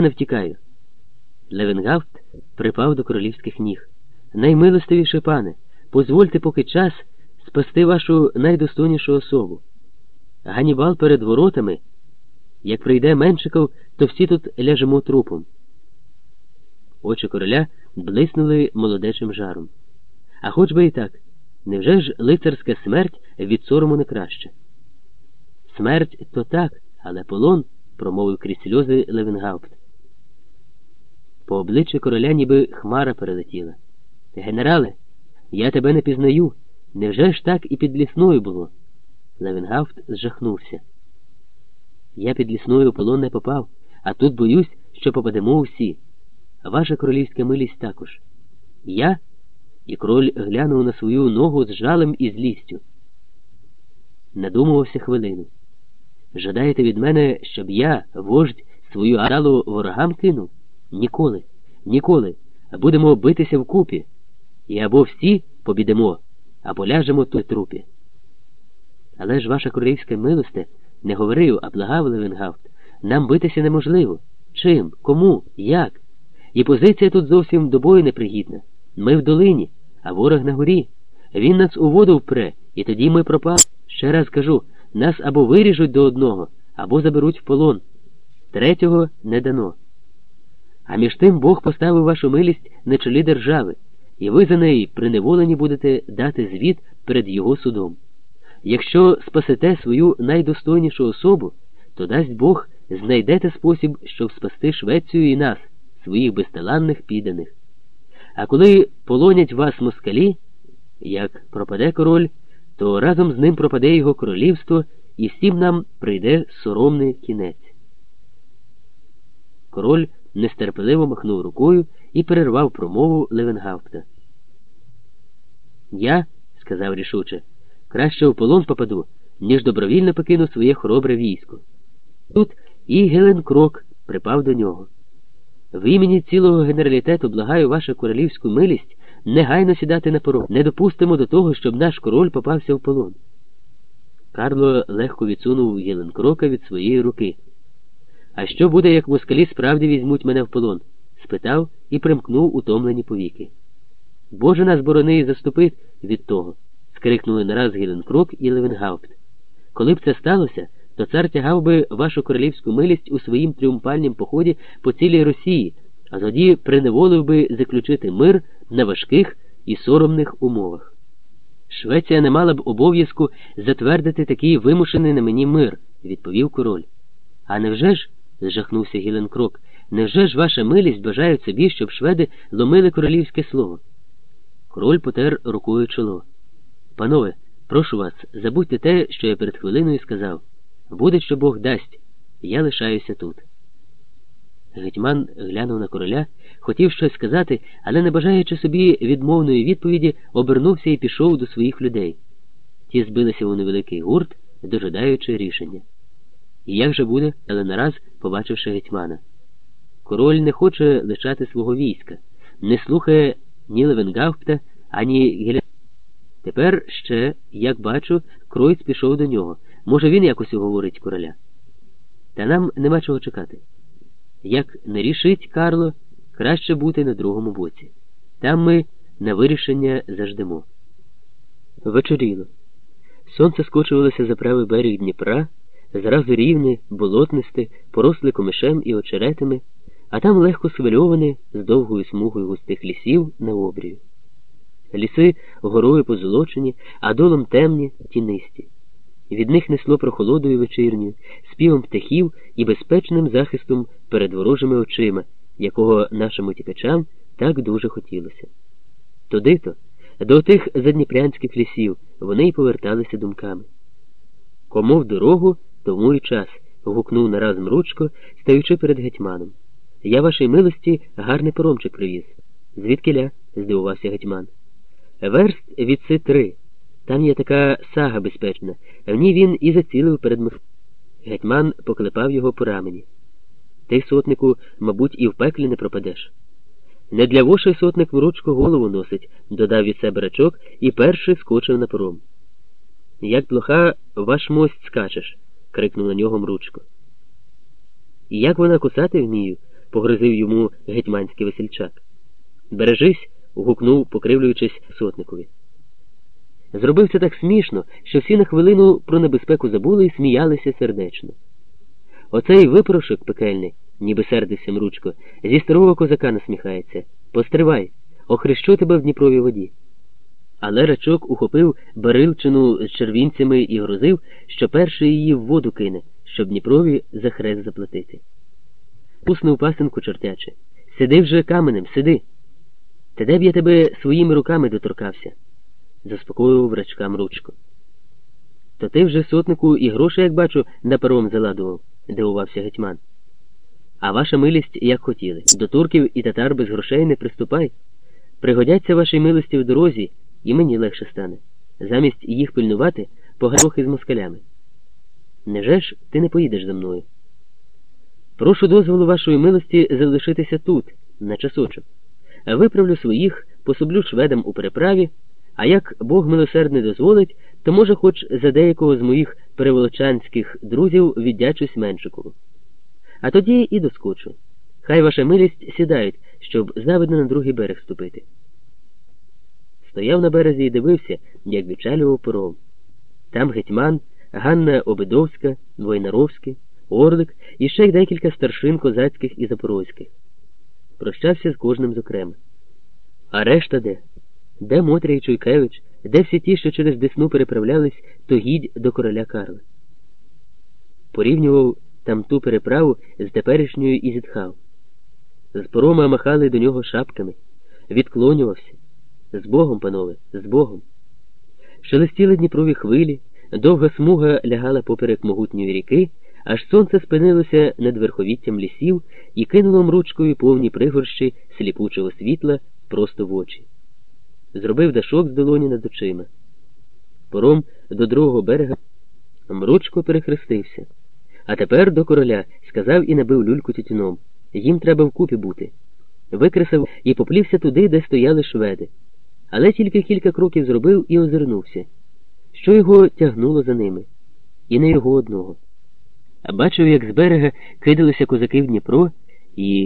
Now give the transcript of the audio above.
Не втікаю. Левенгафт припав до королівських ніг. Наймилостивіше пане, позвольте поки час спасти вашу найдостойнішу особу. Ганібал перед воротами, як прийде Меншиков, то всі тут ляжемо трупом. Очі короля блиснули молодечим жаром. А хоч би і так, невже ж лицарська смерть від сорому не краще? Смерть то так, але полон, промовив крізь сльози Левенгаупт. По обличчі короля ніби хмара перелетіла. Генерале, я тебе не пізнаю. Невже ж так і під Лісною було? Левенгаупт зжахнувся. Я під Лісною в полон не попав, а тут боюсь, що попадемо усі. Ваша королівська милість також. Я? І король глянув на свою ногу з жалем і злістю. Надумувався хвилину. Жадаєте від мене, щоб я, вождь, свою аралу ворогам кинув? Ніколи, ніколи. Будемо битися вкупі. І або всі побідемо, або ляжемо тут трупі. Але ж ваша королівська милосте не говорив, а благав Левенгафт. Нам битися неможливо. Чим? Кому? Як? І позиція тут зовсім до бою непригідна. Ми в долині, а ворог на горі. Він нас у воду впре, і тоді ми пропали. Ще раз кажу, нас або виріжуть до одного, або заберуть в полон. Третього не дано. А між тим Бог поставив вашу милість на чолі держави, і ви за неї приневолені будете дати звіт перед його судом. Якщо спасете свою найдостойнішу особу, то дасть Бог знайдете спосіб, щоб спасти Швецію і нас, своїх безталанних підданих. А коли полонять вас москалі, як пропаде король, то разом з ним пропаде його королівство, і всім нам прийде соромний кінець. Король нестерпеливо махнув рукою і перервав промову Левенгафта. Я, сказав рішуче, краще в полон попаду, ніж добровільно покину своє хоробре військо. Тут і Гілленкрок припав до нього. В імені цілого генералітету благаю вашу королівську милість негайно сідати на пором. Не допустимо до того, щоб наш король попався в полон. Карло легко відсунув Гілленкрока від своєї руки. А що буде, як москалі справді візьмуть мене в полон? спитав і примкнув утомлені повіки. Боже нас борони і заступи від того. скрикнули нараз Гілленкрок і Левенгаупт. Коли б це сталося, то цар тягав би вашу королівську милість у своїм тріумфальнім поході по цілій Росії, а тоді приневолив би заключити мир на важких і соромних умовах. Швеція не мала б обов'язку затвердити такий вимушений на мені мир, відповів король. А невже ж, зжахнувся Гіленкрок, невже ж ваша милість бажає собі, щоб шведи ломили королівське слово? Король потер рукою чоло. Панове, прошу вас, забудьте те, що я перед хвилиною сказав. Буде, що Бог дасть, я лишаюся тут. Гетьман глянув на короля, хотів щось сказати, але, не бажаючи собі відмовної відповіді, обернувся і пішов до своїх людей. Ті збилися у невеликий гурт, дожидаючи рішення. І як же буде, але нараз побачивши гетьмана. Король не хоче лишати свого війська, не слухає ні Левенгафта, ані Геля. Тепер ще, як бачу, Кройц пішов до нього. Може, він якось уговорить короля. Та нам нема чого чекати. Як не рішить Карло, краще бути на другому боці. Там ми на вирішення заждемо. Вечоріло. Сонце скочувалося за правий берег Дніпра, зразу рівне, болотнисте, поросле комишем і очеретами, а там легко свильоване з довгою смугою густих лісів на обрію. Ліси горою позолочені, а долом темні, тінисті. Від них несло прохолодою вечірньою, співом птахів і безпечним захистом перед ворожими очима, якого нашим утікачам так дуже хотілося. Туди-то, до тих задніпрянських лісів, вони й поверталися думками. Кому в дорогу, тому й час, гукнув нараз Мручко, стаючи перед гетьманом. Я вашій милості гарний поромчик привіз. Звідкиля? здивувався гетьман. Верст від си три. Там є така сага безпечна, в ній він і зацілив перед Моск... Гетьман поклепав його по рамені. Ти, сотнику, мабуть, і в пеклі не пропадеш. Не для вошей сотник в ручку голову носить, додав від себе рачок і перший скочив на пором. Як плоха ваш мость скачеш, крикнув на нього Мручко. Як вона кусати вмію, погрозив йому гетьманський весельчак. Бережись, гукнув, покривлюючись сотникові. Зробив це так смішно, що всі на хвилину про небезпеку забули і сміялися сердечно. Оцей випорошок пекельний, ніби сердився Мручко, зі старого козака насміхається. Постривай, охрещу тебе в Дніпровій воді. Але рачок ухопив барилчину з червінцями і грозив, що перший її в воду кине, щоб Дніпрові за хрест заплатити. Пуснув пасенку чортяче. Сиди вже каменем, сиди. Та де б я тебе своїми руками доторкався? заспокоював рачкам ручко. То ти вже сотнику і гроші, як бачу, на пером заладував, дивувався гетьман. А ваша милість, як хотіли, до турків і татар без грошей не приступай. Пригодяться вашій милості в дорозі, і мені легше стане. Замість їх пильнувати, погарохи з москалями. Неже ж ти не поїдеш за мною? Прошу дозволу вашої милості залишитися тут, на часочок. Виправлю своїх, пособлю шведам у переправі, а як Бог милосердний дозволить, то може хоч за деякого з моїх переволочанських друзів віддячусь Меншикову. А тоді і доскочу. Хай ваша милість сідають, щоб завидно на другий берег ступити. Стояв на березі і дивився, як відчалював пором. Там гетьман, Ганна Обидовська, Двойнаровський, Орлик і ще й декілька старшин козацьких і запорозьких. Прощався з кожним зокрема. А решта де? Де Мотря і Чуйкевич, де всі ті, що через Десну переправлялись, то гідь до короля Карла. Порівнював там ту переправу з теперішньою і зітхав. З порома махали до нього шапками, відклонювався. З Богом, панове, з Богом. Шелестіли Дніпрові хвилі, довга смуга лягала поперек могутньої ріки, аж сонце спинилося над верховіттям лісів і кинуло мручкою повні пригорщі сліпучого світла просто в очі. Зробив дашок з долоні над очима. Пором до другого берега мручко перехрестився. А тепер до короля сказав і набив люльку тютюном. Їм треба вкупі бути. Викресав і поплівся туди, де стояли шведи. Але тільки кілька кроків зробив і озирнувся, що його тягнуло за ними, і не його одного. А бачив, як з берега кидалися козаки в Дніпро і